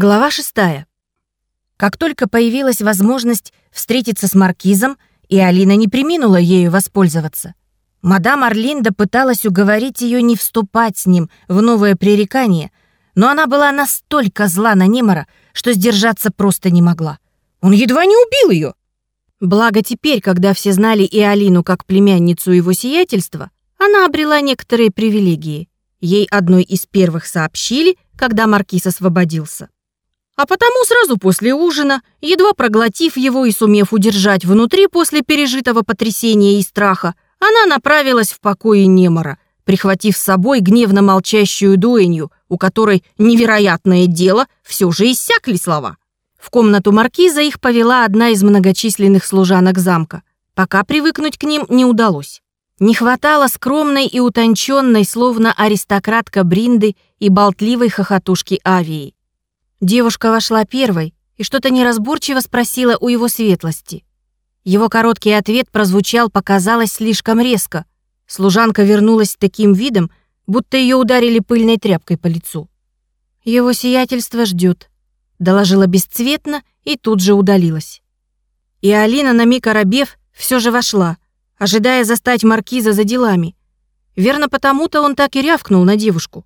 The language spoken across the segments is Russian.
Глава шестая. Как только появилась возможность встретиться с маркизом, и Алина не приминула ею воспользоваться. Мадам Орлинда пыталась уговорить ее не вступать с ним в новое пререкание, но она была настолько зла на Немора, что сдержаться просто не могла. Он едва не убил ее. Благо теперь, когда все знали и Алину как племянницу его сиятельства, она обрела некоторые привилегии. Ей одной из первых сообщили, когда маркиз освободился. А потому сразу после ужина, едва проглотив его и сумев удержать внутри после пережитого потрясения и страха, она направилась в покое Немора, прихватив с собой гневно молчащую дуэнью, у которой невероятное дело все же иссякли слова. В комнату маркиза их повела одна из многочисленных служанок замка. Пока привыкнуть к ним не удалось. Не хватало скромной и утонченной, словно аристократка Бринды и болтливой хохотушки Авии. Девушка вошла первой и что-то неразборчиво спросила у его светлости. Его короткий ответ прозвучал, показалось, слишком резко. Служанка вернулась с таким видом, будто ее ударили пыльной тряпкой по лицу. «Его сиятельство ждет», — доложила бесцветно и тут же удалилась. И Алина, на миг оробев, все же вошла, ожидая застать маркиза за делами. Верно, потому-то он так и рявкнул на девушку.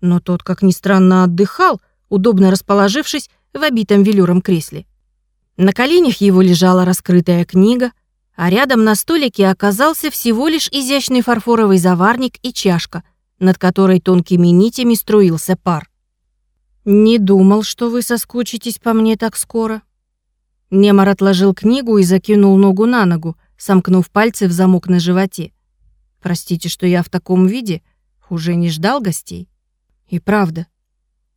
Но тот, как ни странно, отдыхал, удобно расположившись в обитом велюром кресле. На коленях его лежала раскрытая книга, а рядом на столике оказался всего лишь изящный фарфоровый заварник и чашка, над которой тонкими нитями струился пар. «Не думал, что вы соскучитесь по мне так скоро». Немар отложил книгу и закинул ногу на ногу, сомкнув пальцы в замок на животе. «Простите, что я в таком виде, уже не ждал гостей». И правда,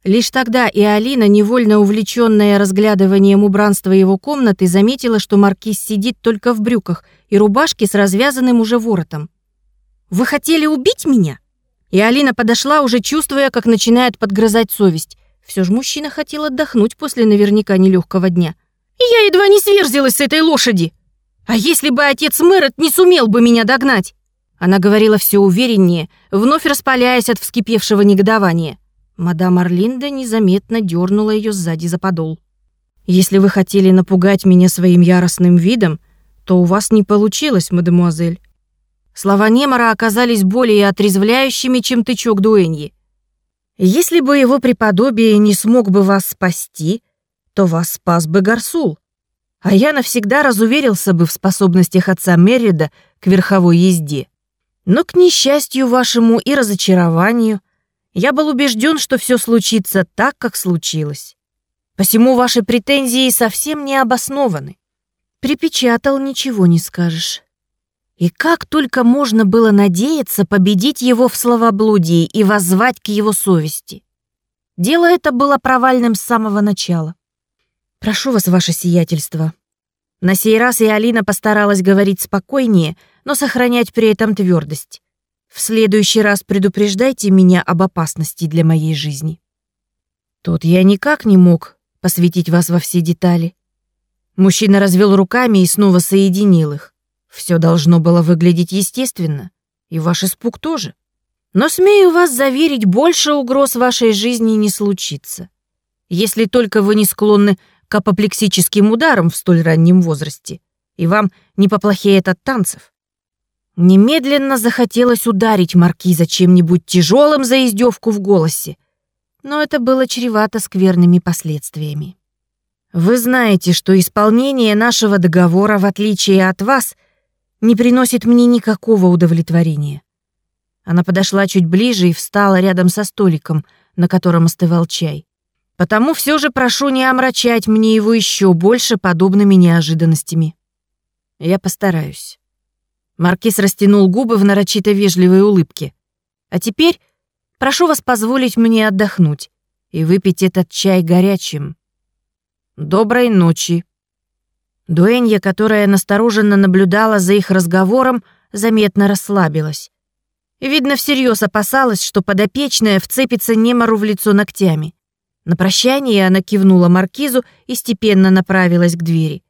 Лишь тогда и Алина, невольно увлеченная разглядыванием убранства его комнаты, заметила, что маркиз сидит только в брюках и рубашке с развязанным уже воротом. «Вы хотели убить меня?» И Алина подошла, уже чувствуя, как начинает подгрызать совесть. Все же мужчина хотел отдохнуть после наверняка нелегкого дня. Я едва не сверзилась с этой лошади. А если бы отец Мэрот не сумел бы меня догнать? Она говорила все увереннее, вновь распаляясь от вскипевшего негодования. Мадам Орлинда незаметно дернула ее сзади за подол. «Если вы хотели напугать меня своим яростным видом, то у вас не получилось, мадемуазель». Слова Немора оказались более отрезвляющими, чем тычок дуэньи. «Если бы его преподобие не смог бы вас спасти, то вас спас бы Гарсул. А я навсегда разуверился бы в способностях отца Меррида к верховой езде. Но, к несчастью вашему и разочарованию, я был убежден, что все случится так, как случилось. Посему ваши претензии совсем не обоснованы. Припечатал, ничего не скажешь. И как только можно было надеяться победить его в словоблудии и воззвать к его совести. Дело это было провальным с самого начала. «Прошу вас, ваше сиятельство». На сей раз и Алина постаралась говорить спокойнее, но сохранять при этом твердость. В следующий раз предупреждайте меня об опасности для моей жизни. Тут я никак не мог посвятить вас во все детали. Мужчина развел руками и снова соединил их. Все должно было выглядеть естественно, и ваш испуг тоже. Но смею вас заверить, больше угроз вашей жизни не случится. Если только вы не склонны к апоплексическим ударам в столь раннем возрасте, и вам не поплохеет от танцев. Немедленно захотелось ударить маркиза чем-нибудь тяжелым за издевку в голосе, но это было чревато скверными последствиями. Вы знаете, что исполнение нашего договора, в отличие от вас, не приносит мне никакого удовлетворения. Она подошла чуть ближе и встала рядом со столиком, на котором остывал чай. Потому все же прошу не омрачать мне его еще больше подобными неожиданностями. Я постараюсь. Маркиз растянул губы в нарочито вежливой улыбке. «А теперь прошу вас позволить мне отдохнуть и выпить этот чай горячим. Доброй ночи». Дуэнья, которая настороженно наблюдала за их разговором, заметно расслабилась. Видно, всерьез опасалась, что подопечная вцепится Немору в лицо ногтями. На прощание она кивнула маркизу и степенно направилась к двери.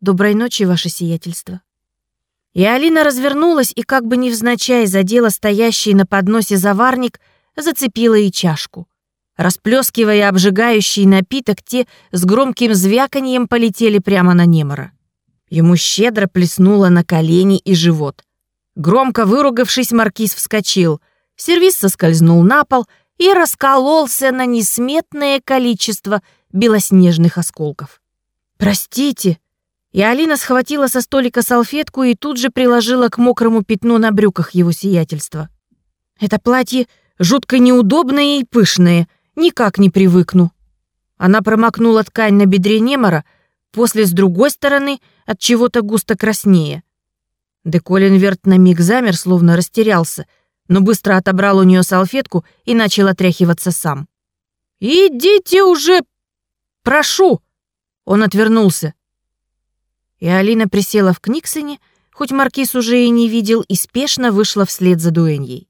«Доброй ночи, ваше сиятельство». И Алина развернулась и как бы невзначай задела стоящий на подносе заварник, зацепила и чашку. Расплескивая обжигающий напиток, те с громким звяканьем полетели прямо на Немора. Ему щедро плеснуло на колени и живот. Громко выругавшись, маркиз вскочил. Сервис соскользнул на пол и раскололся на несметное количество белоснежных осколков. «Простите!» И Алина схватила со столика салфетку и тут же приложила к мокрому пятну на брюках его сиятельства. «Это платье жутко неудобное и пышное, никак не привыкну». Она промокнула ткань на бедре Немора, после с другой стороны от чего-то густо краснее. Де Коллинверт на миг замер, словно растерялся, но быстро отобрал у нее салфетку и начал отряхиваться сам. «Идите уже! Прошу!» Он отвернулся. И Алина присела в Книксоне, хоть Маркиз уже и не видел, и спешно вышла вслед за Дуэньей.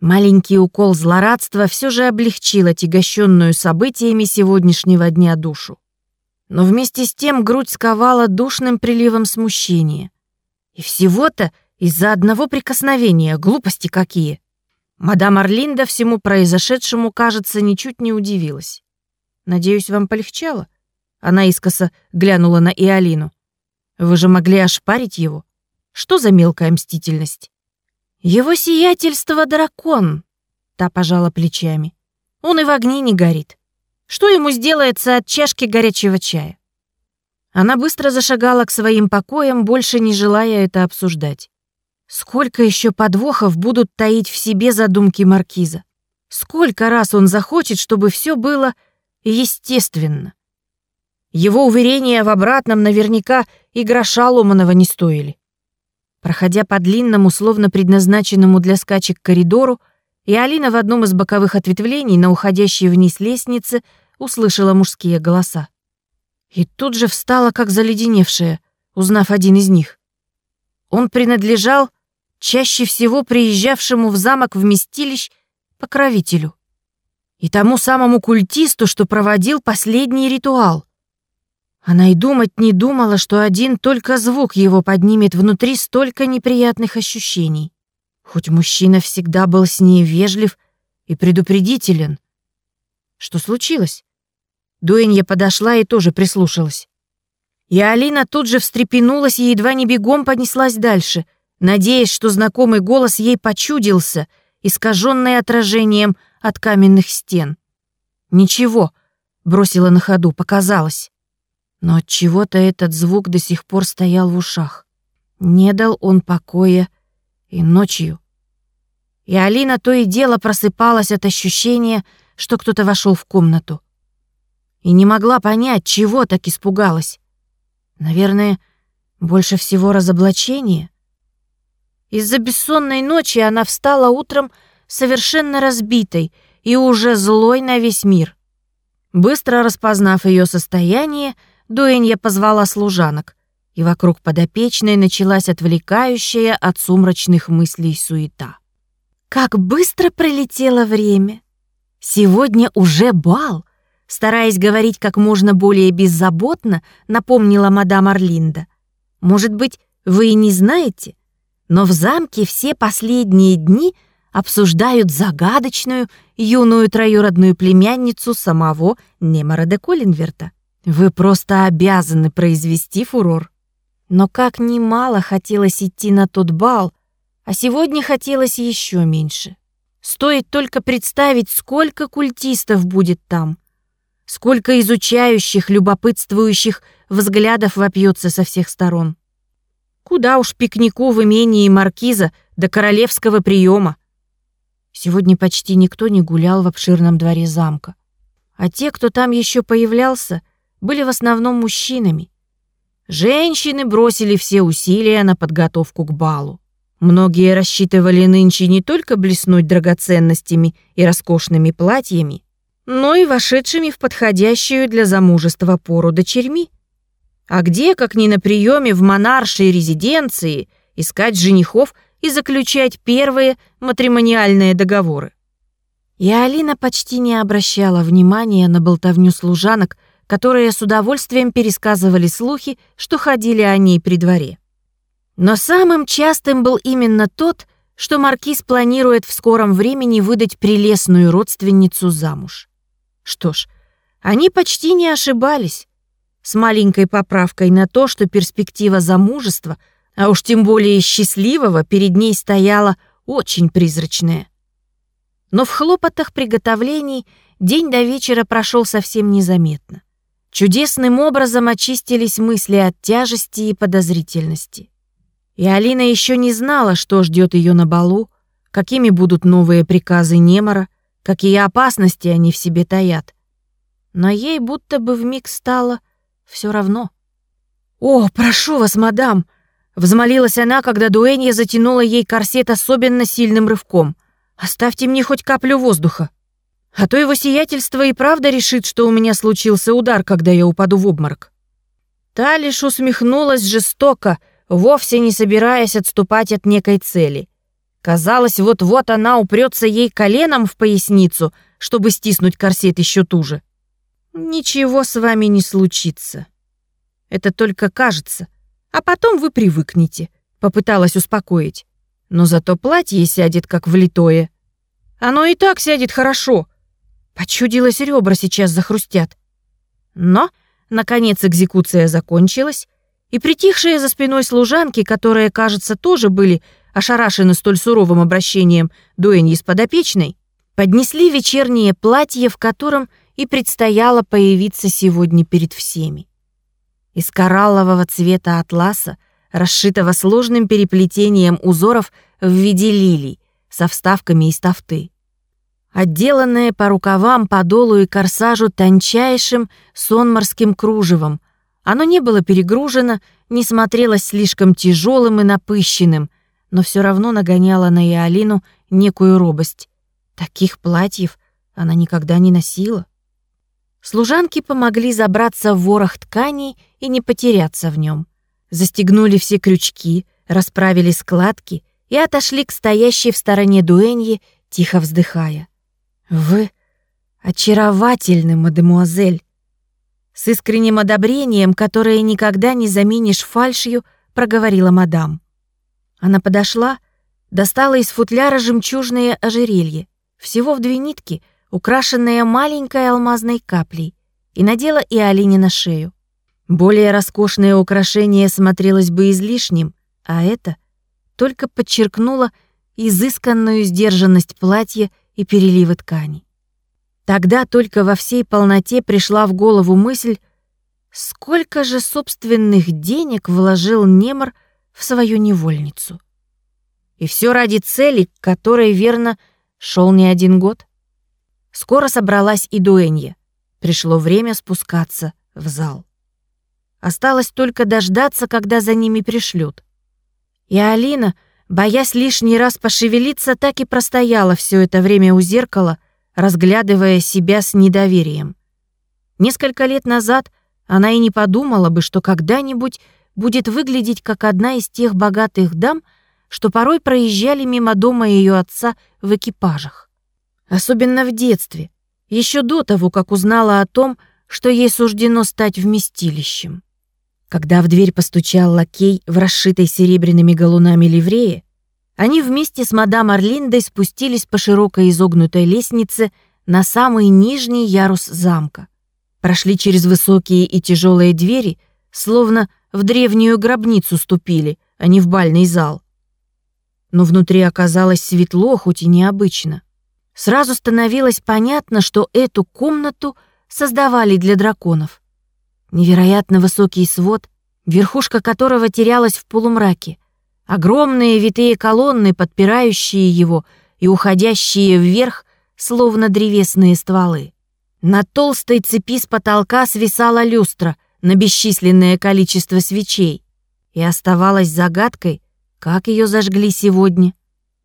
Маленький укол злорадства все же облегчил отягощенную событиями сегодняшнего дня душу. Но вместе с тем грудь сковала душным приливом смущения. И всего-то из-за одного прикосновения, глупости какие. Мадам Орлинда всему произошедшему, кажется, ничуть не удивилась. «Надеюсь, вам полегчало?» Она искоса глянула на Иолину. «Вы же могли ошпарить его. Что за мелкая мстительность?» «Его сиятельство дракон», — та пожала плечами. «Он и в огне не горит. Что ему сделается от чашки горячего чая?» Она быстро зашагала к своим покоям, больше не желая это обсуждать. Сколько еще подвохов будут таить в себе задумки маркиза? Сколько раз он захочет, чтобы все было естественно? Его уверения в обратном наверняка и гроша ломаного не стоили. Проходя по длинному, словно предназначенному для скачек коридору, и Алина в одном из боковых ответвлений на уходящей вниз лестнице услышала мужские голоса. И тут же встала, как заледеневшая, узнав один из них. Он принадлежал чаще всего приезжавшему в замок вместилищ покровителю и тому самому культисту, что проводил последний ритуал. Она и думать не думала, что один только звук его поднимет внутри столько неприятных ощущений. Хоть мужчина всегда был с ней вежлив и предупредителен. Что случилось? Дуэнья подошла и тоже прислушалась. И Алина тут же встрепенулась и едва не бегом понеслась дальше, надеясь, что знакомый голос ей почудился, искаженный отражением от каменных стен. «Ничего», — бросила на ходу, показалось. Но от чего то этот звук до сих пор стоял в ушах. Не дал он покоя и ночью. И Алина то и дело просыпалась от ощущения, что кто-то вошел в комнату и не могла понять, чего так испугалась. Наверное, больше всего разоблачение. Из-за бессонной ночи она встала утром совершенно разбитой и уже злой на весь мир. Быстро распознав ее состояние, Дуэнья позвала служанок, и вокруг подопечной началась отвлекающая от сумрачных мыслей суета. Как быстро пролетело время! Сегодня уже бал — Стараясь говорить как можно более беззаботно, напомнила мадам Орлинда. «Может быть, вы и не знаете, но в замке все последние дни обсуждают загадочную юную троюродную племянницу самого Немара де Коллинверта. Вы просто обязаны произвести фурор». Но как немало хотелось идти на тот бал, а сегодня хотелось еще меньше. Стоит только представить, сколько культистов будет там. Сколько изучающих, любопытствующих взглядов вопьется со всех сторон. Куда уж пикнику в имении маркиза до королевского приема. Сегодня почти никто не гулял в обширном дворе замка. А те, кто там еще появлялся, были в основном мужчинами. Женщины бросили все усилия на подготовку к балу. Многие рассчитывали нынче не только блеснуть драгоценностями и роскошными платьями, но и вошедшими в подходящую для замужества пору дочерьми. А где, как ни на приеме в монаршей резиденции, искать женихов и заключать первые матримониальные договоры? И Алина почти не обращала внимания на болтовню служанок, которые с удовольствием пересказывали слухи, что ходили о ней при дворе. Но самым частым был именно тот, что маркиз планирует в скором времени выдать прелестную родственницу замуж. Что ж, они почти не ошибались. С маленькой поправкой на то, что перспектива замужества, а уж тем более счастливого, перед ней стояла очень призрачная. Но в хлопотах приготовлений день до вечера прошел совсем незаметно. Чудесным образом очистились мысли от тяжести и подозрительности. И Алина еще не знала, что ждет ее на балу, какими будут новые приказы Немора, какие опасности они в себе таят. Но ей будто бы вмиг стало все равно. «О, прошу вас, мадам!» — взмолилась она, когда Дуэнья затянула ей корсет особенно сильным рывком. «Оставьте мне хоть каплю воздуха!» А то его сиятельство и правда решит, что у меня случился удар, когда я упаду в обморок. Та лишь усмехнулась жестоко, вовсе не собираясь отступать от некой цели. Казалось, вот-вот она упрется ей коленом в поясницу, чтобы стиснуть корсет еще туже. Ничего с вами не случится. Это только кажется, а потом вы привыкнете, попыталась успокоить. Но зато платье сядет как влитое. Оно и так сядет хорошо, Почудилось, ребра сейчас захрустят. Но, наконец, экзекуция закончилась, и притихшие за спиной служанки, которые, кажется, тоже были ошарашены столь суровым обращением дуэньи с подопечной, поднесли вечернее платье, в котором и предстояло появиться сегодня перед всеми. Из кораллового цвета атласа, расшитого сложным переплетением узоров в виде лилий, со вставками из тафты отделанное по рукавам, подолу и корсажу тончайшим сонморским кружевом. Оно не было перегружено, не смотрелось слишком тяжелым и напыщенным, но все равно нагоняло на Иолину некую робость. Таких платьев она никогда не носила. Служанки помогли забраться в ворох тканей и не потеряться в нем. Застегнули все крючки, расправили складки и отошли к стоящей в стороне дуэнье, тихо вздыхая. «Вы очаровательны, мадемуазель!» С искренним одобрением, которое никогда не заменишь фальшью, проговорила мадам. Она подошла, достала из футляра жемчужное ожерелье, всего в две нитки, украшенное маленькой алмазной каплей, и надела и Алине на шею. Более роскошное украшение смотрелось бы излишним, а это только подчеркнуло изысканную сдержанность платья и переливы ткани. Тогда только во всей полноте пришла в голову мысль, сколько же собственных денег вложил Немор в свою невольницу. И все ради цели, которой, верно, шел не один год. Скоро собралась и Дуэнья. Пришло время спускаться в зал. Осталось только дождаться, когда за ними пришлют. И Алина — Боясь лишний раз пошевелиться, так и простояла все это время у зеркала, разглядывая себя с недоверием. Несколько лет назад она и не подумала бы, что когда-нибудь будет выглядеть как одна из тех богатых дам, что порой проезжали мимо дома ее отца в экипажах. Особенно в детстве, еще до того, как узнала о том, что ей суждено стать вместилищем. Когда в дверь постучал лакей в расшитой серебряными галунами ливрее, они вместе с мадам Орлиндой спустились по широкой изогнутой лестнице на самый нижний ярус замка. Прошли через высокие и тяжелые двери, словно в древнюю гробницу ступили, а не в бальный зал. Но внутри оказалось светло, хоть и необычно. Сразу становилось понятно, что эту комнату создавали для драконов. Невероятно высокий свод, верхушка которого терялась в полумраке. Огромные витые колонны, подпирающие его и уходящие вверх, словно древесные стволы. На толстой цепи с потолка свисала люстра на бесчисленное количество свечей. И оставалось загадкой, как ее зажгли сегодня.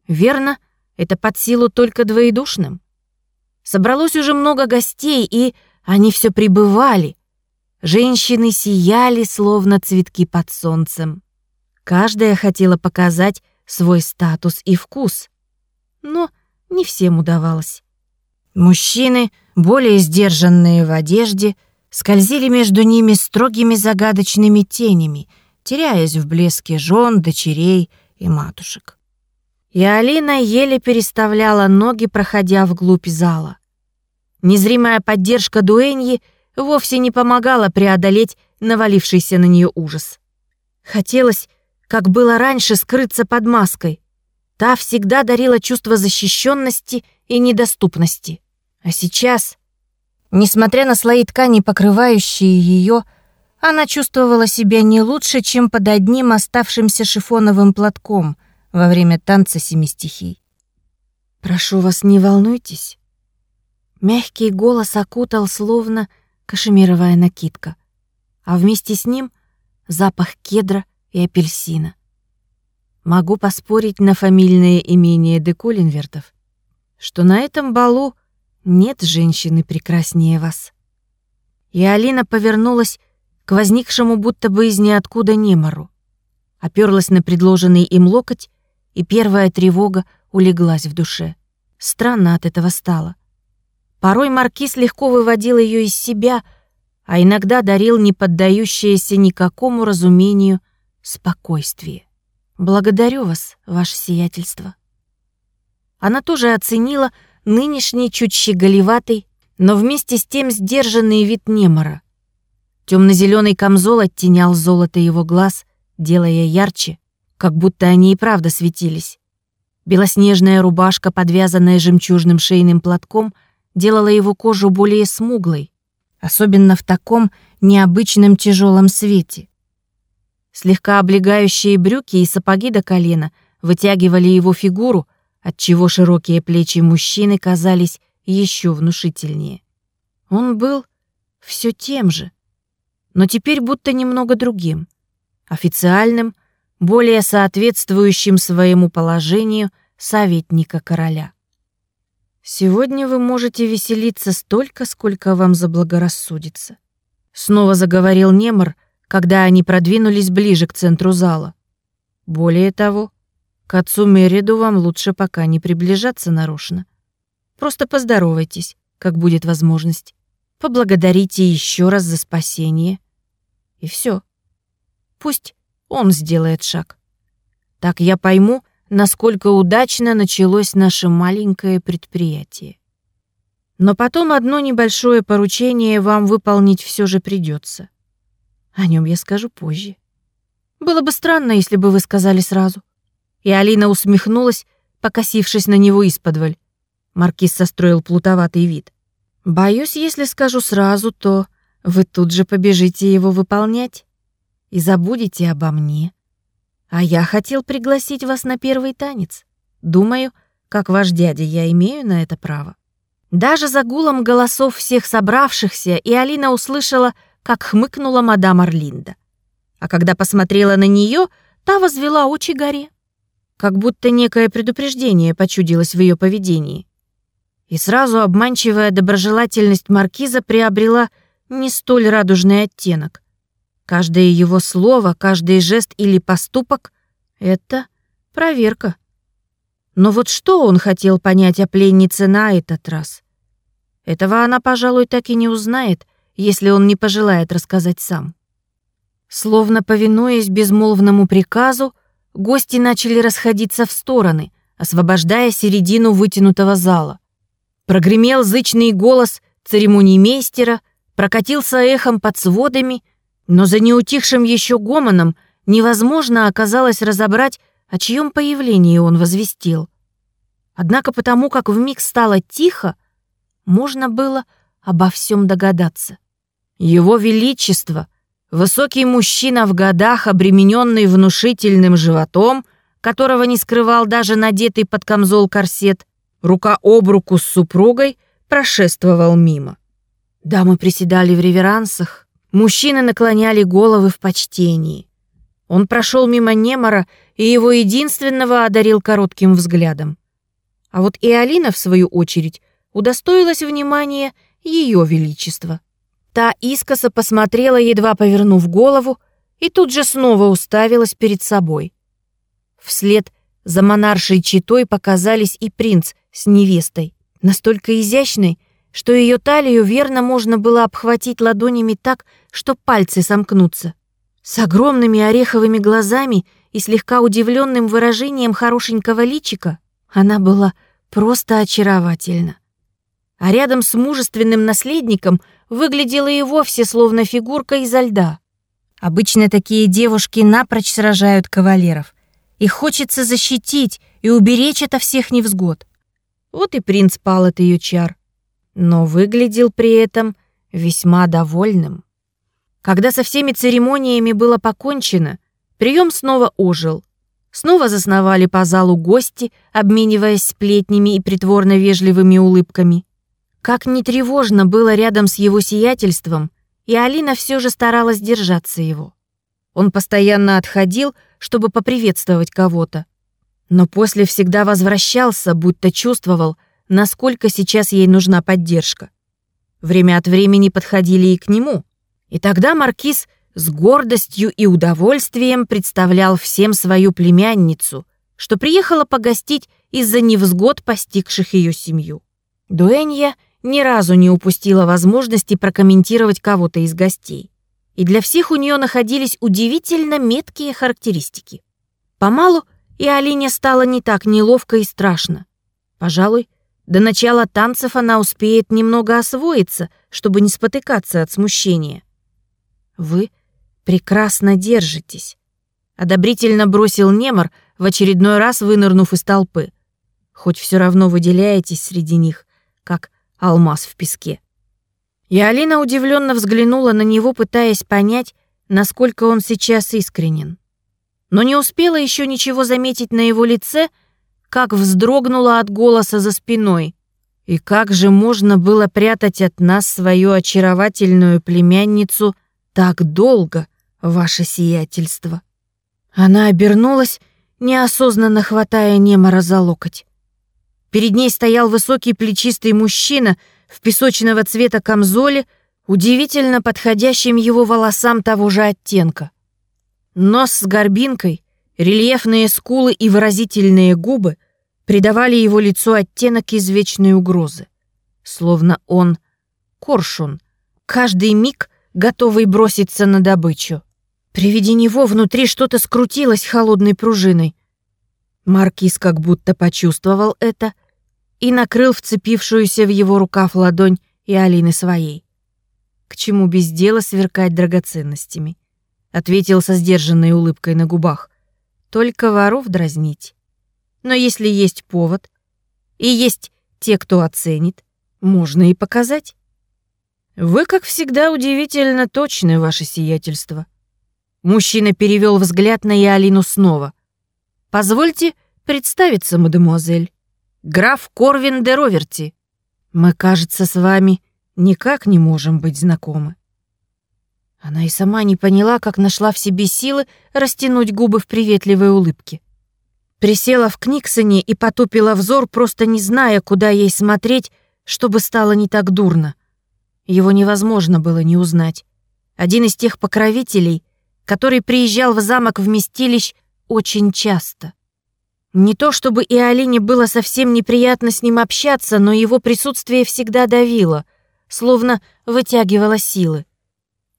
Верно, это под силу только двоедушным. Собралось уже много гостей, и они все прибывали, Женщины сияли, словно цветки под солнцем. Каждая хотела показать свой статус и вкус. Но не всем удавалось. Мужчины, более сдержанные в одежде, скользили между ними строгими загадочными тенями, теряясь в блеске жен, дочерей и матушек. И Алина еле переставляла ноги, проходя вглубь зала. Незримая поддержка Дуэньи вовсе не помогала преодолеть навалившийся на нее ужас. Хотелось, как было раньше, скрыться под маской. Та всегда дарила чувство защищенности и недоступности. А сейчас, несмотря на слои ткани, покрывающие ее, она чувствовала себя не лучше, чем под одним оставшимся шифоновым платком во время танца семи стихий. «Прошу вас, не волнуйтесь». Мягкий голос окутал, словно кашемировая накидка, а вместе с ним запах кедра и апельсина. Могу поспорить на фамильное имение де Колинвертов, что на этом балу нет женщины прекраснее вас. И Алина повернулась к возникшему будто бы из ниоткуда немору, оперлась на предложенный им локоть, и первая тревога улеглась в душе. Странно от этого стало. Порой маркиз легко выводил ее из себя, а иногда дарил неподдающееся никакому разумению спокойствие. «Благодарю вас, ваше сиятельство». Она тоже оценила нынешний чуть щеголеватый, но вместе с тем сдержанный вид Немора. Темно-зеленый камзол оттенял золото его глаз, делая ярче, как будто они и правда светились. Белоснежная рубашка, подвязанная жемчужным шейным платком, делала его кожу более смуглой, особенно в таком необычном тяжелом свете. Слегка облегающие брюки и сапоги до колена вытягивали его фигуру, отчего широкие плечи мужчины казались еще внушительнее. Он был все тем же, но теперь будто немного другим, официальным, более соответствующим своему положению советника короля. Сегодня вы можете веселиться столько, сколько вам заблагорассудится. Снова заговорил Немор, когда они продвинулись ближе к центру зала. Более того, к отцу Мериду вам лучше пока не приближаться нарочно. Просто поздоровайтесь, как будет возможность. Поблагодарите еще раз за спасение. И все. Пусть он сделает шаг. Так я пойму, насколько удачно началось наше маленькое предприятие. Но потом одно небольшое поручение вам выполнить все же придется. О нем я скажу позже. Было бы странно, если бы вы сказали сразу. И Алина усмехнулась, покосившись на него исподволь. Маркиз состроил плутоватый вид. Боюсь, если скажу сразу, то вы тут же побежите его выполнять и забудете обо мне. А я хотел пригласить вас на первый танец. Думаю, как ваш дядя, я имею на это право. Даже за гулом голосов всех собравшихся и Алина услышала, как хмыкнула мадам Орлинда. А когда посмотрела на нее, та возвела очи горе. Как будто некое предупреждение почудилось в ее поведении. И сразу обманчивая доброжелательность маркиза приобрела не столь радужный оттенок. Каждое его слово, каждый жест или поступок — это проверка. Но вот что он хотел понять о пленнице на этот раз? Этого она, пожалуй, так и не узнает — если он не пожелает рассказать сам. Словно повинуясь безмолвному приказу, гости начали расходиться в стороны, освобождая середину вытянутого зала. Прогремел зычный голос церемониймейстера, прокатился эхом под сводами, но за неутихшим еще гомоном невозможно оказалось разобрать, о чьем появлении он возвестил. Однако потому, как вмиг стало тихо, можно было обо всем догадаться. Его Величество, высокий мужчина в годах, обремененный внушительным животом, которого не скрывал даже надетый под камзол корсет, рука об руку с супругой, прошествовал мимо. Дамы приседали в реверансах, мужчины наклоняли головы в почтении. Он прошел мимо Немора и его единственного одарил коротким взглядом. А вот и Алина, в свою очередь, удостоилась внимания ее величества. Та искоса посмотрела, едва повернув голову, и тут же снова уставилась перед собой. Вслед за монаршей читой показались и принц с невестой, настолько изящной, что ее талию верно можно было обхватить ладонями так, что пальцы сомкнутся. С огромными ореховыми глазами и слегка удивленным выражением хорошенького личика она была просто очаровательна. а рядом с мужественным наследником выглядела и вовсе словно фигурка изо льда. Обычно такие девушки напрочь сражают кавалеров. Их хочется защитить и уберечь ото всех невзгод. Вот и принц пал от ее чар. Но выглядел при этом весьма довольным. Когда со всеми церемониями было покончено, прием снова ожил. Снова засновали по залу гости, обмениваясь сплетнями и притворно вежливыми улыбками. Как не тревожно было рядом с его сиятельством, и Алина все же старалась держаться его. Он постоянно отходил, чтобы поприветствовать кого-то. Но после всегда возвращался, будто чувствовал, насколько сейчас ей нужна поддержка. Время от времени подходили и к нему. И тогда маркиз с гордостью и удовольствием представлял всем свою племянницу, что приехала погостить из-за невзгод, постигших ее семью. Дуэнья ни разу не упустила возможности прокомментировать кого-то из гостей. И для всех у нее находились удивительно меткие характеристики. Помалу и Алине стало не так неловко и страшно. Пожалуй, до начала танцев она успеет немного освоиться, чтобы не спотыкаться от смущения. «Вы прекрасно держитесь», — одобрительно бросил Немор, в очередной раз вынырнув из толпы. «Хоть все равно выделяетесь среди них, как алмаз в песке». И Алина удивленно взглянула на него, пытаясь понять, насколько он сейчас искренен но не успела еще ничего заметить на его лице, как вздрогнула от голоса за спиной. И как же можно было прятать от нас свою очаровательную племянницу так долго, ваше сиятельство? Она обернулась, неосознанно хватая Немора за локоть. Перед ней стоял высокий плечистый мужчина в песочного цвета камзоле, удивительно подходящим его волосам того же оттенка. Нос с горбинкой, рельефные скулы и выразительные губы придавали его лицу оттенок извечной угрозы. Словно он коршун, каждый миг готовый броситься на добычу. При виде него внутри что-то скрутилось холодной пружиной. Маркиз как будто почувствовал это и накрыл вцепившуюся в его рукав ладонь и Алины своей. К чему без дела сверкать драгоценностями? ответил со сдержанной улыбкой на губах. Только воров дразнить. Но если есть повод, и есть те, кто оценит, можно и показать. Вы, как всегда, удивительно точны, ваше сиятельство. Мужчина перевел взгляд на Ялину снова. Позвольте представиться, мадемуазель. Граф Корвин де Роверти. Мы, кажется, с вами никак не можем быть знакомы. Она и сама не поняла, как нашла в себе силы растянуть губы в приветливой улыбке. Присела в Книксоне и потупила взор, просто не зная, куда ей смотреть, чтобы стало не так дурно. Его невозможно было не узнать. Один из тех покровителей, который приезжал в замок вместилищ очень часто. Не то чтобы и Алине было совсем неприятно с ним общаться, но его присутствие всегда давило, словно вытягивало силы.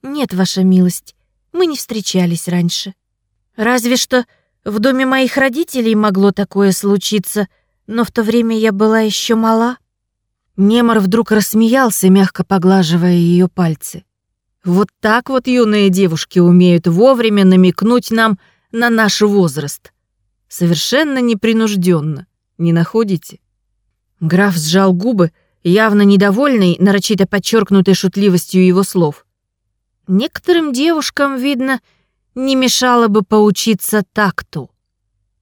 «Нет, ваша милость, мы не встречались раньше. Разве что в доме моих родителей могло такое случиться, но в то время я была еще мала». Немор вдруг рассмеялся, мягко поглаживая ее пальцы. «Вот так вот юные девушки умеют вовремя намекнуть нам на наш возраст. Совершенно непринужденно, не находите?» Граф сжал губы, явно недовольный, нарочито подчеркнутой шутливостью его слов. Некоторым девушкам, видно, не мешало бы поучиться такту,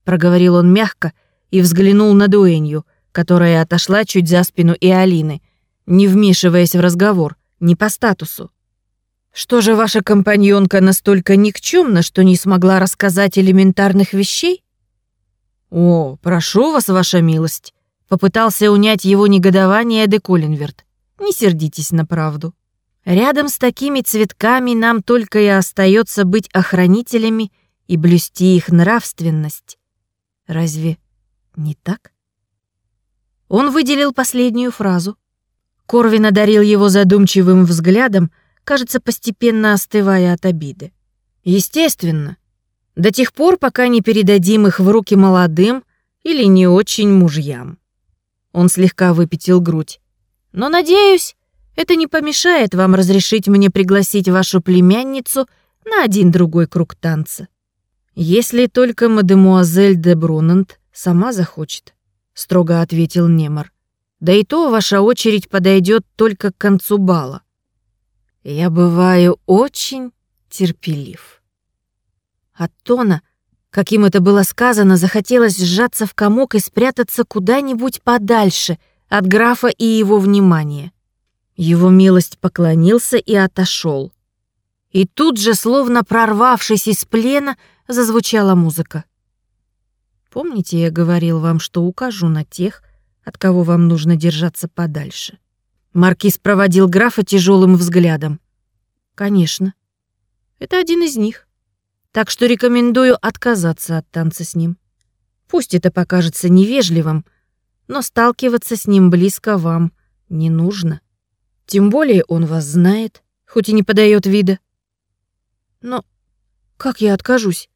проговорил он мягко и взглянул на Дуэнью, которая отошла чуть за спину и Алины, не вмешиваясь в разговор, не по статусу. Что же ваша компаньонка настолько никчемна, что не смогла рассказать элементарных вещей? О, прошу вас, ваша милость, попытался унять его негодование де Коллинверт. Не сердитесь на правду. Рядом с такими цветками нам только и остается быть охранителями и блюсти их нравственность. Разве не так? Он выделил последнюю фразу. Корвин одарил его задумчивым взглядом, кажется, постепенно остывая от обиды. Естественно, до тех пор, пока не передадим их в руки молодым или не очень мужьям. Он слегка выпятил грудь. Но, надеюсь, это не помешает вам разрешить мне пригласить вашу племянницу на один другой круг танца. Если только мадемуазель де Брунант сама захочет, строго ответил Немор. Да и то ваша очередь подойдет только к концу бала. Я бываю очень терпелив. От тона, каким это было сказано, захотелось сжаться в комок и спрятаться куда-нибудь подальше от графа и его внимания. Его милость поклонился и отошел. И тут же, словно прорвавшись из плена, зазвучала музыка. Помните, я говорил вам, что укажу на тех, от кого вам нужно держаться подальше? Маркиз проводил графа тяжелым взглядом. Конечно. Это один из них. Так что рекомендую отказаться от танца с ним. Пусть это покажется невежливым, но сталкиваться с ним близко вам не нужно. Тем более он вас знает, хоть и не подает вида. Но как я откажусь?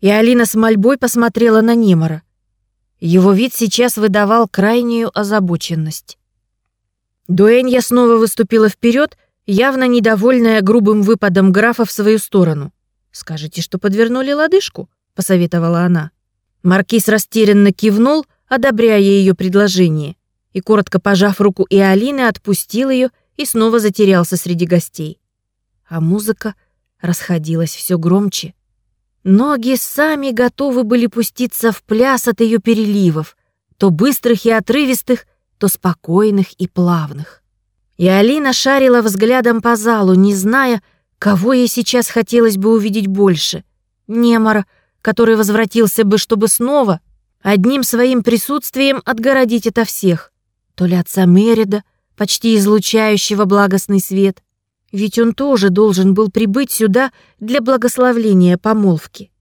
И Алина с мольбой посмотрела на Немора. Его вид сейчас выдавал крайнюю озабоченность. Дуэнья снова выступила вперед, явно недовольная грубым выпадом графа в свою сторону. «Скажите, что подвернули лодыжку?» — посоветовала она. Маркиз растерянно кивнул, одобряя ее предложение, и, коротко пожав руку и Алины, отпустил ее и снова затерялся среди гостей. А музыка расходилась все громче. Ноги сами готовы были пуститься в пляс от ее переливов, то быстрых и отрывистых, то спокойных и плавных. И Алина шарила взглядом по залу, не зная, кого ей сейчас хотелось бы увидеть больше. Немора, который возвратился бы, чтобы снова одним своим присутствием отгородить это всех. То ли отца Мерида, почти излучающего благостный свет, ведь он тоже должен был прибыть сюда для благословления помолвки.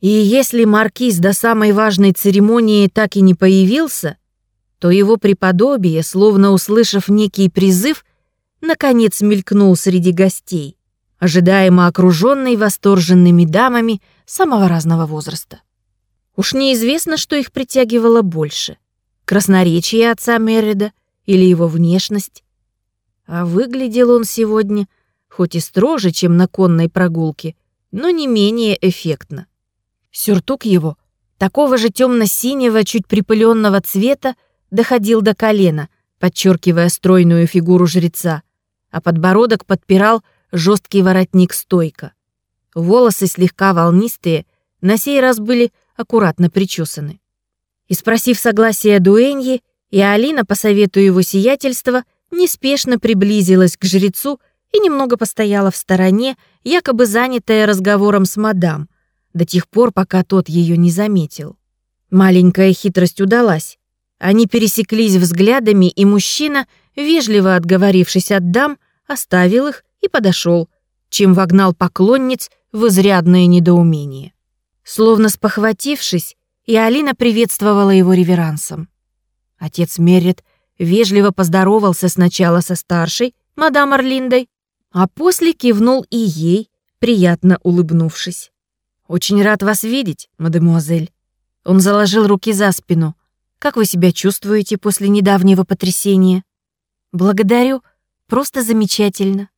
И если маркиз до самой важной церемонии так и не появился, то его преподобие, словно услышав некий призыв, наконец мелькнул среди гостей, ожидаемо окруженный восторженными дамами самого разного возраста. Уж неизвестно, что их притягивало больше — красноречие отца Меррида или его внешность, а выглядел он сегодня, хоть и строже, чем на конной прогулке, но не менее эффектно. Сюртук его, такого же темно-синего, чуть припыленного цвета, доходил до колена, подчеркивая стройную фигуру жреца, а подбородок подпирал жесткий воротник стойка. Волосы слегка волнистые, на сей раз были аккуратно причесаны. И спросив согласия Дуэньи, и Алина по совету его сиятельства неспешно приблизилась к жрецу и немного постояла в стороне, якобы занятая разговором с мадам, до тех пор, пока тот ее не заметил. Маленькая хитрость удалась. Они пересеклись взглядами, и мужчина, вежливо отговорившись от дам, оставил их и подошел, чем вогнал поклонниц в изрядное недоумение. Словно спохватившись, и Алина приветствовала его реверансом. Отец Меррит вежливо поздоровался сначала со старшей, мадам Орлиндой, а после кивнул и ей, приятно улыбнувшись. «Очень рад вас видеть, мадемуазель». Он заложил руки за спину. «Как вы себя чувствуете после недавнего потрясения?» «Благодарю. Просто замечательно».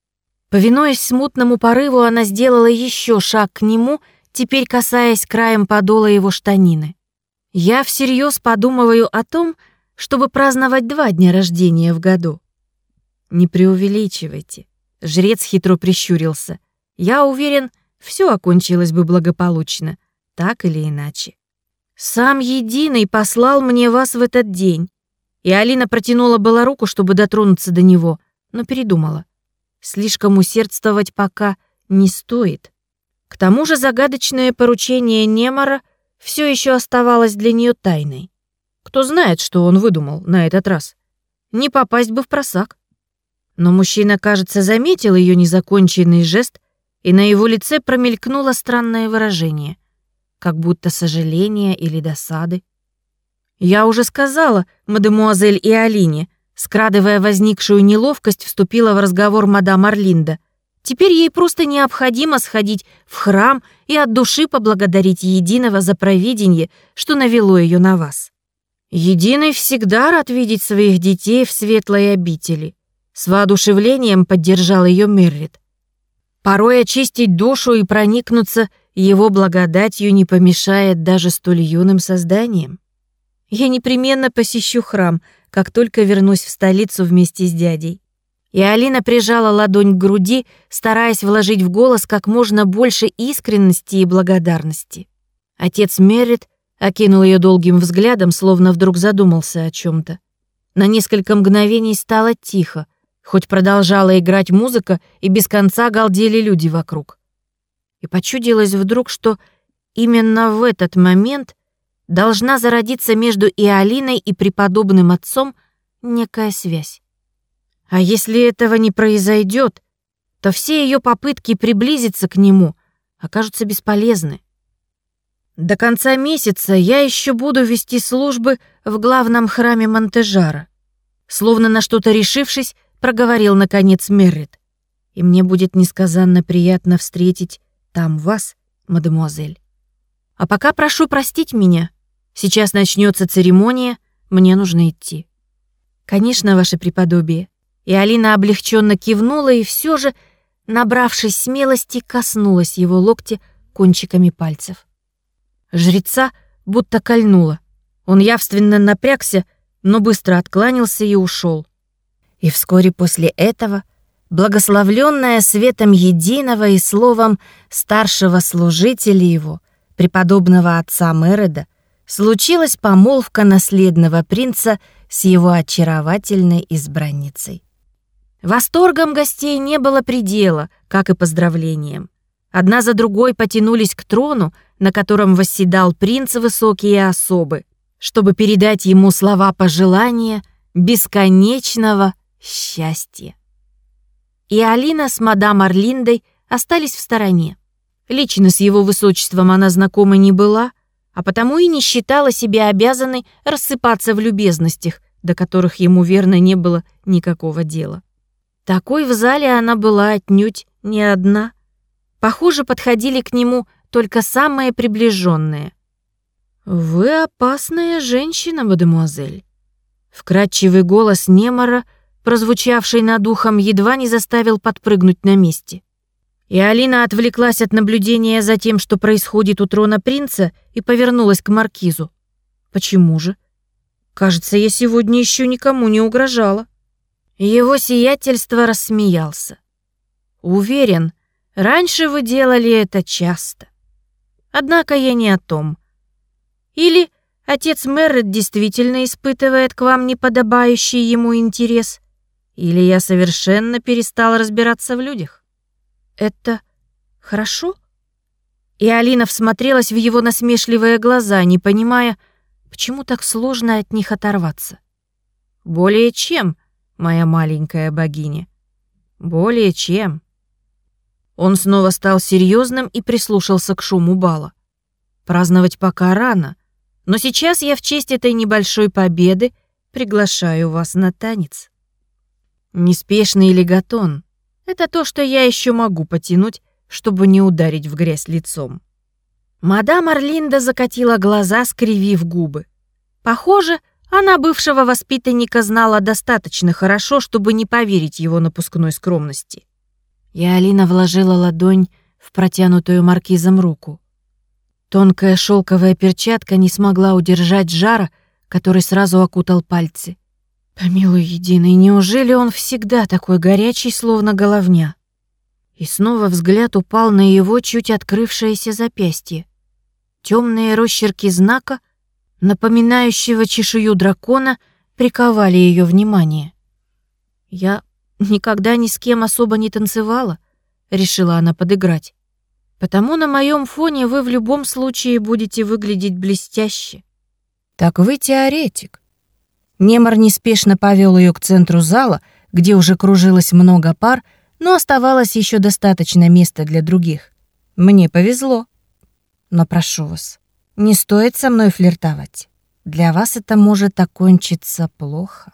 Повинуясь смутному порыву, она сделала еще шаг к нему, теперь касаясь краем подола его штанины. «Я всерьез подумываю о том, чтобы праздновать два дня рождения в году. Не преувеличивайте. Жрец хитро прищурился. Я уверен, все окончилось бы благополучно, так или иначе. Сам Единый послал мне вас в этот день. И Алина протянула была руку, чтобы дотронуться до него, но передумала. Слишком усердствовать пока не стоит. К тому же загадочное поручение Немора все еще оставалось для нее тайной. Кто знает, что он выдумал на этот раз. Не попасть бы в просак. Но мужчина, кажется, заметил ее незаконченный жест, и на его лице промелькнуло странное выражение, как будто сожаление или досады. «Я уже сказала, мадемуазель и Алине», скрадывая возникшую неловкость, вступила в разговор мадам Орлинда. «Теперь ей просто необходимо сходить в храм и от души поблагодарить Единого за провидение, что навело ее на вас». Единый всегда рад видеть своих детей в светлой обители. С воодушевлением поддержал ее Меррит. Порой очистить душу и проникнуться его благодатью не помешает даже столь юным созданиям. Я непременно посещу храм, как только вернусь в столицу вместе с дядей. И Алина прижала ладонь к груди, стараясь вложить в голос как можно больше искренности и благодарности. Отец Меррит окинул ее долгим взглядом, словно вдруг задумался о чем то На несколько мгновений стало тихо, хоть продолжала играть музыка, и без конца галдели люди вокруг. И почудилось вдруг, что именно в этот момент должна зародиться между и Алиной, и преподобным отцом некая связь. А если этого не произойдет, то все ее попытки приблизиться к нему окажутся бесполезны. До конца месяца я еще буду вести службы в главном храме Монтежара. Словно на что-то решившись, проговорил наконец Меррит. И мне будет несказанно приятно встретить там вас, мадемуазель. А пока прошу простить меня. Сейчас начнется церемония, мне нужно идти. Конечно, ваше преподобие. И Алина облегченно кивнула и все же, набравшись смелости, коснулась его локти кончиками пальцев. Жреца будто кольнула. Он явственно напрягся, но быстро откланялся и ушел. И вскоре после этого, благословленная светом единого и словом старшего служителя его, преподобного отца Мереда, случилась помолвка наследного принца с его очаровательной избранницей. Восторгом гостей не было предела, как и поздравлениям. Одна за другой потянулись к трону, на котором восседал принц высокие особы, чтобы передать ему слова пожелания бесконечного счастья. И Алина с мадам Орлиндой остались в стороне. Лично с его высочеством она знакома не была, а потому и не считала себя обязанной рассыпаться в любезностях, до которых ему верно не было никакого дела. Такой в зале она была отнюдь не одна. Похоже, подходили к нему только самые приближенные. «Вы опасная женщина, мадемуазель». Вкрадчивый голос Немора, прозвучавший над ухом, едва не заставил подпрыгнуть на месте. И Алина отвлеклась от наблюдения за тем, что происходит у трона принца, и повернулась к маркизу. «Почему же? Кажется, я сегодня еще никому не угрожала». Его сиятельство рассмеялся. Уверен, раньше вы делали это часто. Однако я не о том. Или отец Меррет действительно испытывает к вам неподобающий ему интерес, или я совершенно перестал разбираться в людях. Это хорошо? И Алина всмотрелась в его насмешливые глаза, не понимая, почему так сложно от них оторваться. Более чем, моя маленькая богиня. Более чем. Он снова стал серьезным и прислушался к шуму бала. Праздновать пока рано, но сейчас я в честь этой небольшой победы приглашаю вас на танец. Неспешный легатон — это то, что я еще могу потянуть, чтобы не ударить в грязь лицом. Мадам Орлинда закатила глаза, скривив губы. Похоже, она бывшего воспитанника знала достаточно хорошо, чтобы не поверить его напускной скромности. И Алина вложила ладонь в протянутую маркизом руку. Тонкая шелковая перчатка не смогла удержать жара, который сразу окутал пальцы. Помилуй единый, неужели он всегда такой горячий, словно головня? И снова взгляд упал на его чуть открывшееся запястье. Темные росчерки знака напоминающего чешую дракона, приковали ее внимание. «Я никогда ни с кем особо не танцевала», — решила она подыграть. «Потому на моем фоне вы в любом случае будете выглядеть блестяще». «Так вы теоретик». Немор неспешно повел ее к центру зала, где уже кружилось много пар, но оставалось еще достаточно места для других. Мне повезло. Но прошу вас, не стоит со мной флиртовать. Для вас это может окончиться плохо.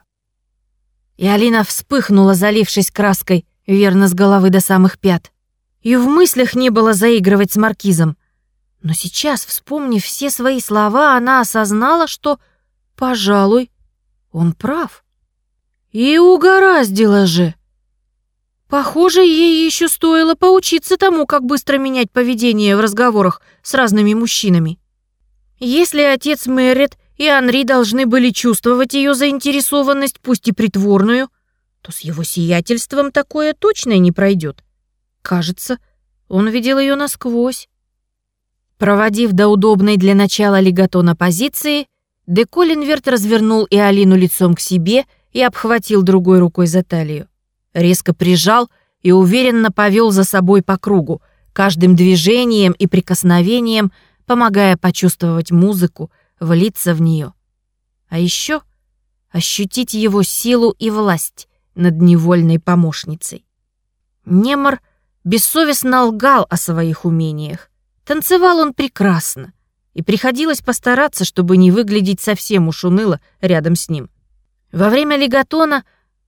И Алина вспыхнула, залившись краской, верно с головы до самых пят. И в мыслях не было заигрывать с маркизом. Но сейчас, вспомнив все свои слова, она осознала, что пожалуй, он прав. И угораздило же. Похоже, ей еще стоило поучиться тому, как быстро менять поведение в разговорах с разными мужчинами. Если отец Мэрит и Анри должны были чувствовать ее заинтересованность, пусть и притворную, то с его сиятельством такое точно не пройдет. Кажется, он видел ее насквозь. Проводив до удобной для начала легатона позиции, Де Коллинверт развернул и Алину лицом к себе и обхватил другой рукой за талию. Резко прижал и уверенно повел за собой по кругу, каждым движением и прикосновением помогая почувствовать музыку, влиться в нее. А еще ощутить его силу и власть над невольной помощницей. Немор бессовестно лгал о своих умениях. Танцевал он прекрасно, и приходилось постараться, чтобы не выглядеть совсем уж уныло рядом с ним. Во время легатона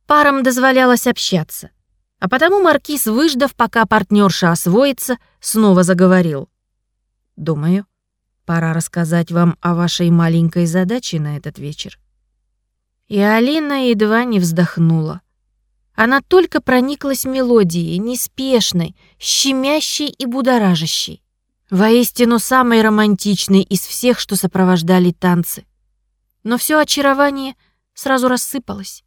парам дозволялось общаться, а потому Маркиз, выждав, пока партнерша освоится, снова заговорил. «Думаю, пора рассказать вам о вашей маленькой задаче на этот вечер». И Алина едва не вздохнула. Она только прониклась мелодией, неспешной, щемящей и будоражащей. Воистину самый романтичный из всех, что сопровождали танцы. Но все очарование сразу рассыпалось.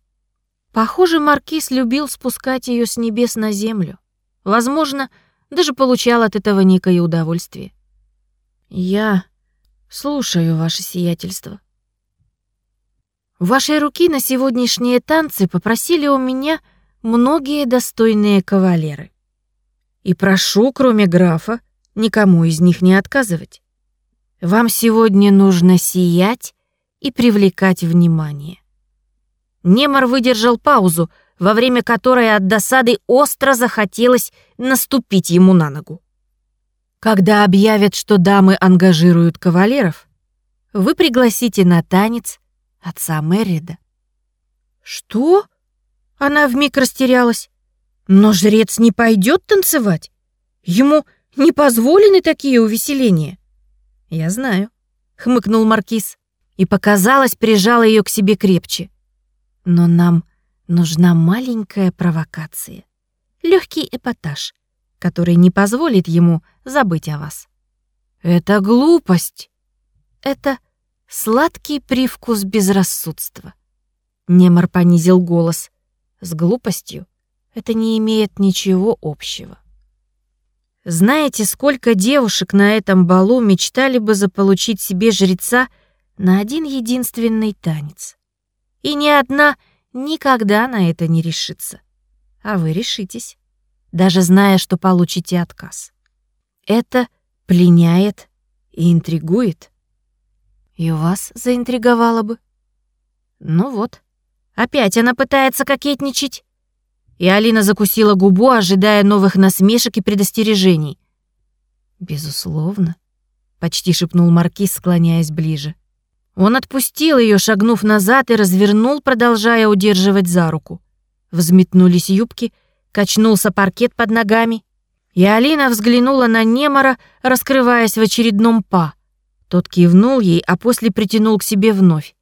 Похоже, Маркиз любил спускать ее с небес на землю. Возможно, даже получал от этого некое удовольствие. «Я слушаю ваше сиятельство». Вашей руки на сегодняшние танцы попросили у меня многие достойные кавалеры. И прошу, кроме графа, никому из них не отказывать. Вам сегодня нужно сиять и привлекать внимание. Немор выдержал паузу, во время которой от досады остро захотелось наступить ему на ногу. Когда объявят, что дамы ангажируют кавалеров, вы пригласите на танец отца Меррида. Что? Она вмиг растерялась. Но жрец не пойдет танцевать? Ему не позволены такие увеселения. Я знаю, хмыкнул маркиз и показалось, прижал ее к себе крепче. Но нам нужна маленькая провокация, легкий эпатаж, который не позволит ему забыть о вас. Это глупость. Это сладкий привкус безрассудства. Немор понизил голос. С глупостью это не имеет ничего общего. Знаете, сколько девушек на этом балу мечтали бы заполучить себе жреца на один единственный танец? И ни одна никогда на это не решится. А вы решитесь, даже зная, что получите отказ. Это пленяет и интригует. И вас заинтриговало бы. Ну вот, опять она пытается кокетничать. И Алина закусила губу, ожидая новых насмешек и предостережений. «Безусловно», — почти шепнул Маркиз, склоняясь ближе. Он отпустил ее, шагнув назад, и развернул, продолжая удерживать за руку. Взметнулись юбки, качнулся паркет под ногами, и Алина взглянула на Немора, раскрываясь в очередном па. Тот кивнул ей, а после притянул к себе вновь.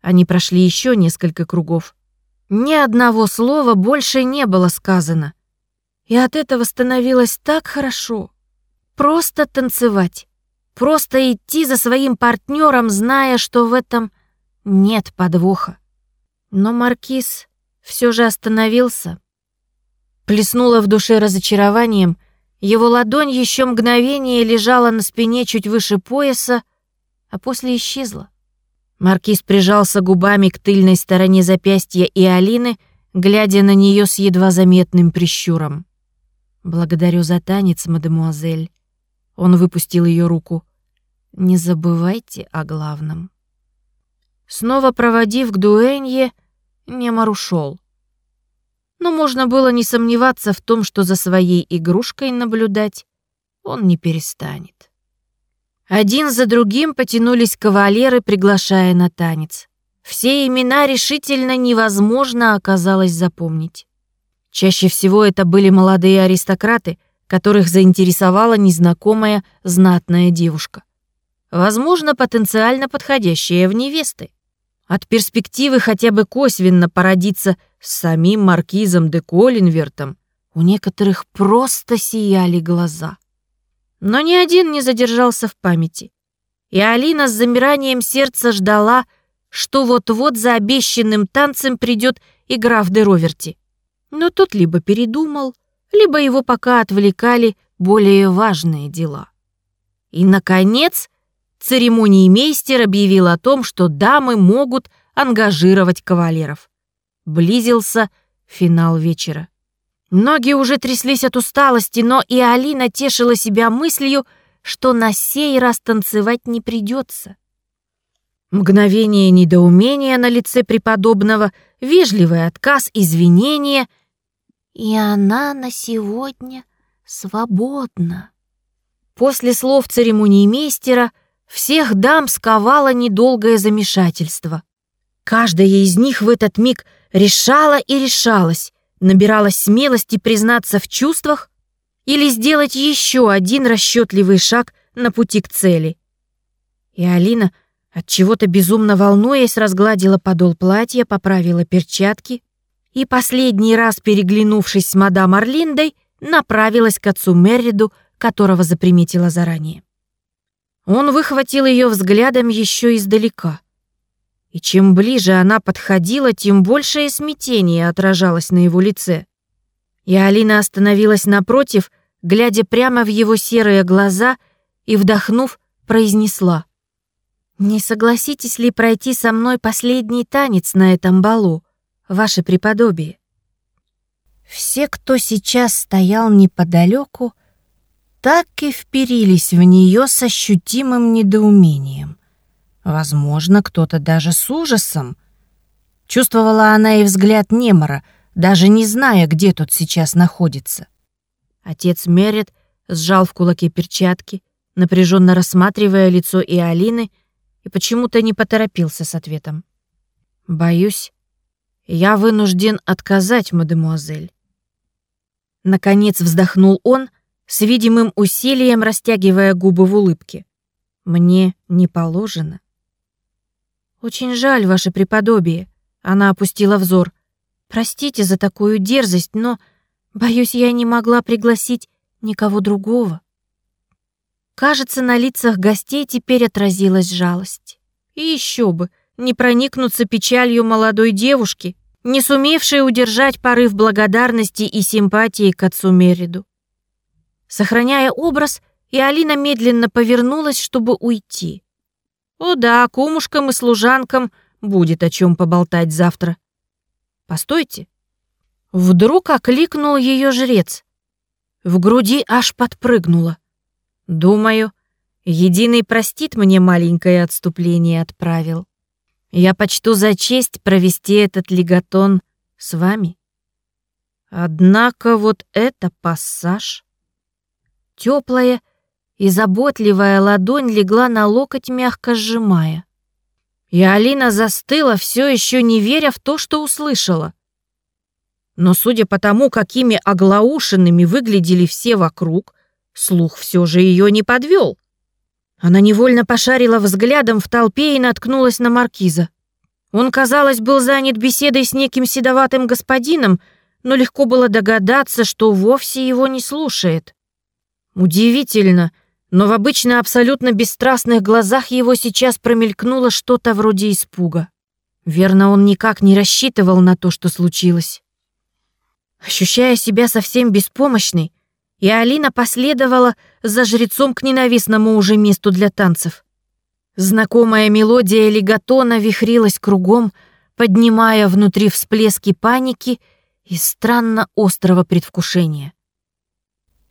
Они прошли еще несколько кругов. Ни одного слова больше не было сказано. И от этого становилось так хорошо. Просто танцевать. Просто идти за своим партнером, зная, что в этом нет подвоха. Но Маркиз все же остановился. Плеснуло в душе разочарованием. Его ладонь еще мгновение лежала на спине чуть выше пояса, а после исчезла. Маркиз прижался губами к тыльной стороне запястья и Алины, глядя на нее с едва заметным прищуром. «Благодарю за танец, мадемуазель». Он выпустил ее руку. «Не забывайте о главном». Снова проводив к дуэнье, Немар ушел. Но можно было не сомневаться в том, что за своей игрушкой наблюдать он не перестанет. Один за другим потянулись кавалеры, приглашая на танец. Все имена решительно невозможно оказалось запомнить. Чаще всего это были молодые аристократы, которых заинтересовала незнакомая знатная девушка. Возможно, потенциально подходящая в невесты. От перспективы хотя бы косвенно породиться с самим маркизом де Коллинвертом у некоторых просто сияли глаза. Но ни один не задержался в памяти. И Алина с замиранием сердца ждала, что вот-вот за обещанным танцем придет игра в Дероверти. Но тот либо передумал, либо его пока отвлекали более важные дела. И, наконец, церемониймейстер объявил о том, что дамы могут ангажировать кавалеров. Близился финал вечера. Ноги уже тряслись от усталости, но и Алина тешила себя мыслью, что на сей раз танцевать не придется. Мгновение недоумения на лице преподобного, вежливый отказ, извинения. И она на сегодня свободна. После слов церемониймейстера всех дам сковало недолгое замешательство. Каждая из них в этот миг решала и решалась, набиралась смелости признаться в чувствах или сделать еще один расчетливый шаг на пути к цели. И Алина, от чего-то безумно волнуясь, разгладила подол платья, поправила перчатки и, последний раз переглянувшись с мадам Орлиндой, направилась к отцу Мерриду, которого заприметила заранее. Он выхватил ее взглядом еще издалека. И чем ближе она подходила, тем большее смятение отражалось на его лице. И Алина остановилась напротив, глядя прямо в его серые глаза и, вдохнув, произнесла. «Не согласитесь ли пройти со мной последний танец на этом балу, ваше преподобие?» Все, кто сейчас стоял неподалеку, так и вперились в нее с ощутимым недоумением. Возможно, кто-то даже с ужасом. Чувствовала она и взгляд Немора, даже не зная, где тот сейчас находится. Отец Мерет сжал в кулаке перчатки, напряженно рассматривая лицо и Алины, и почему-то не поторопился с ответом. «Боюсь, я вынужден отказать, мадемуазель». Наконец вздохнул он, с видимым усилием растягивая губы в улыбке. «Мне не положено». «Очень жаль, ваше преподобие», — она опустила взор. «Простите за такую дерзость, но, боюсь, я не могла пригласить никого другого». Кажется, на лицах гостей теперь отразилась жалость. И еще бы, не проникнуться печалью молодой девушки, не сумевшей удержать порыв благодарности и симпатии к отцу Мериду. Сохраняя образ, и Алина медленно повернулась, чтобы уйти. О да, кумушкам и служанкам будет о чем поболтать завтра. Постойте. Вдруг окликнул ее жрец. В груди аж подпрыгнуло. Думаю, единый простит мне маленькое отступление отправил. Я почту за честь провести этот легатон с вами. Однако вот это пассаж. Теплая, и заботливая ладонь легла на локоть, мягко сжимая. И Алина застыла, все еще не веря в то, что услышала. Но судя по тому, какими оглаушенными выглядели все вокруг, слух все же ее не подвел. Она невольно пошарила взглядом в толпе и наткнулась на маркиза. Он, казалось, был занят беседой с неким седоватым господином, но легко было догадаться, что вовсе его не слушает. Удивительно — но в обычно абсолютно бесстрастных глазах его сейчас промелькнуло что-то вроде испуга. Верно, он никак не рассчитывал на то, что случилось. Ощущая себя совсем беспомощной, и Алина последовала за жрецом к ненавистному уже месту для танцев. Знакомая мелодия легатона вихрилась кругом, поднимая внутри всплески паники и странно острого предвкушения.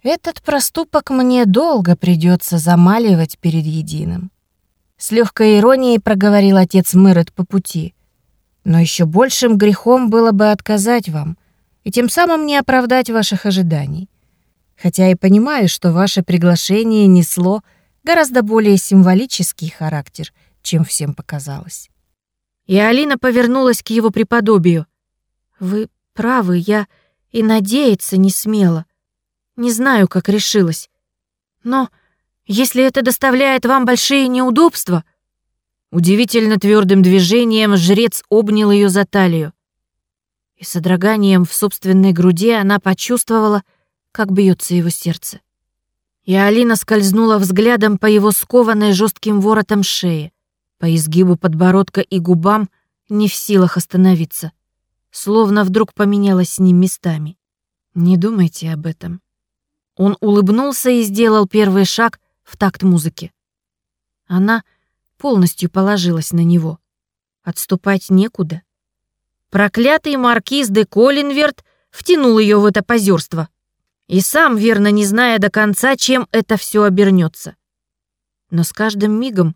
Этот проступок мне долго придется замаливать перед единым. С легкой иронией проговорил отец Мэрет по пути. Но еще большим грехом было бы отказать вам и тем самым не оправдать ваших ожиданий. Хотя и понимаю, что ваше приглашение несло гораздо более символический характер, чем всем показалось. И Алина повернулась к его преподобию. «Вы правы, я и надеяться не смела. Не знаю, как решилась. Но если это доставляет вам большие неудобства... Удивительно твердым движением жрец обнял ее за талию. И содроганием в собственной груди она почувствовала, как бьется его сердце. И Алина скользнула взглядом по его скованной жестким воротом шее, по изгибу подбородка и губам, не в силах остановиться, словно вдруг поменялась с ним местами. Не думайте об этом. Он улыбнулся и сделал первый шаг в такт музыки. Она полностью положилась на него. Отступать некуда. Проклятый маркиз де Коллинверт втянул ее в это позерство. И сам, верно не зная до конца, чем это все обернется. Но с каждым мигом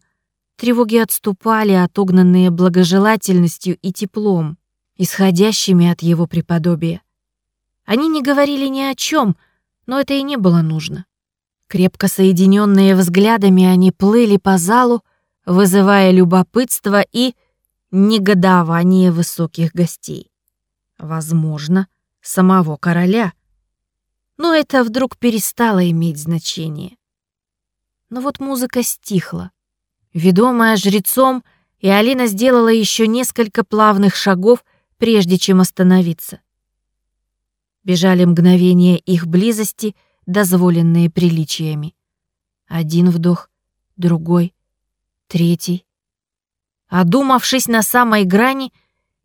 тревоги отступали, отогнанные благожелательностью и теплом, исходящими от его преподобия. Они не говорили ни о чем, но это и не было нужно. Крепко соединенные взглядами, они плыли по залу, вызывая любопытство и негодование высоких гостей. Возможно, самого короля. Но это вдруг перестало иметь значение. Но вот музыка стихла. Ведомая жрецом, и Алина сделала еще несколько плавных шагов, прежде чем остановиться. Бежали мгновения их близости, дозволенные приличиями. Один вдох, другой, третий. Одумавшись на самой грани,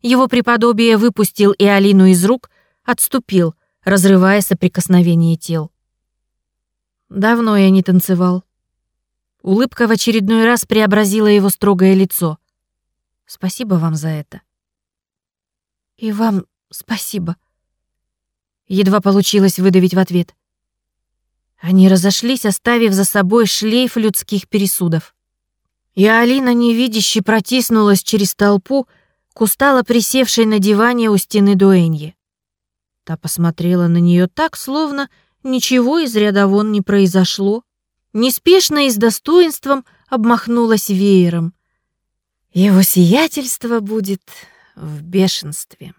его преподобие выпустил и Алину из рук, отступил, разрывая соприкосновение тел. Давно я не танцевал. Улыбка в очередной раз преобразила его строгое лицо. Спасибо вам за это. И вам спасибо. Едва получилось выдавить в ответ. Они разошлись, оставив за собой шлейф людских пересудов. И Алина невидяще протиснулась через толпу к устало присевшей на диване у стены Дуэньи. Та посмотрела на нее так, словно ничего из ряда вон не произошло. Неспешно и с достоинством обмахнулась веером. Его сиятельство будет в бешенстве.